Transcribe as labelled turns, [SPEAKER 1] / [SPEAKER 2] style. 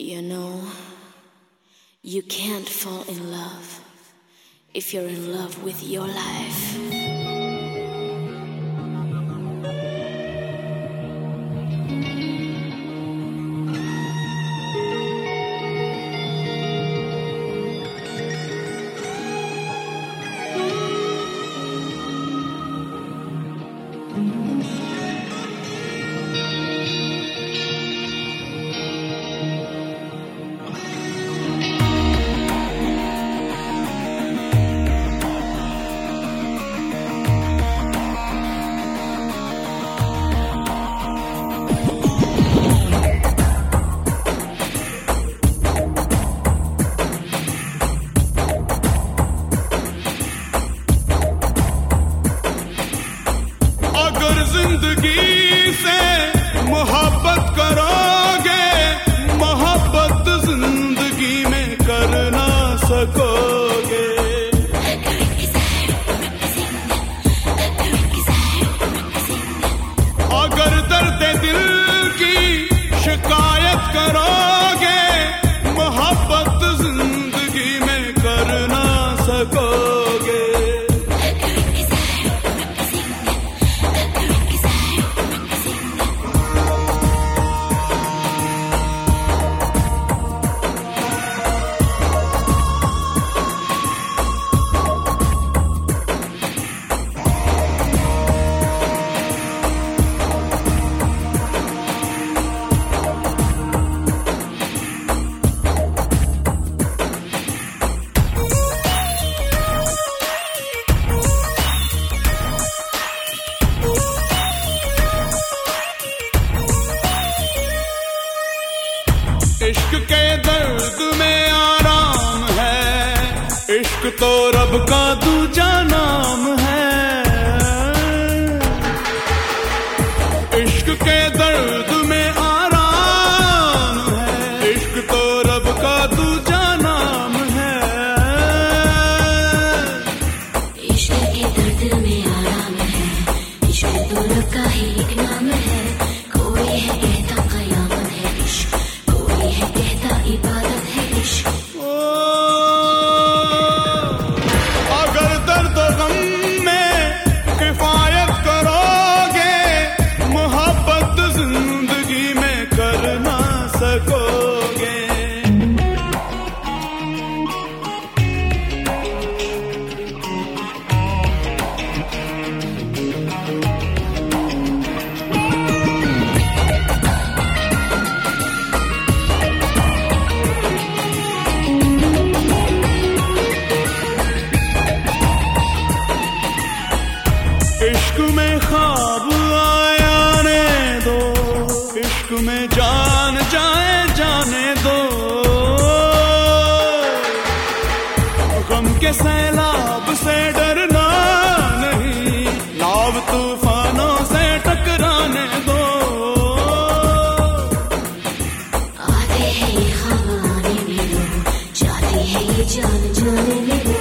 [SPEAKER 1] You know, you can't fall in love if you're in love with your life.
[SPEAKER 2] तो रब का दूजा नाम है। इश्क के दर्द इश्क
[SPEAKER 1] में
[SPEAKER 2] ख्वाब आया ने दो। इश्क में जान जाए, जाने दो। गम के सैलाब से डरना नहीं लाभ तूफानों से टकराने दो।
[SPEAKER 1] आते हैं में जाती है जान जाने में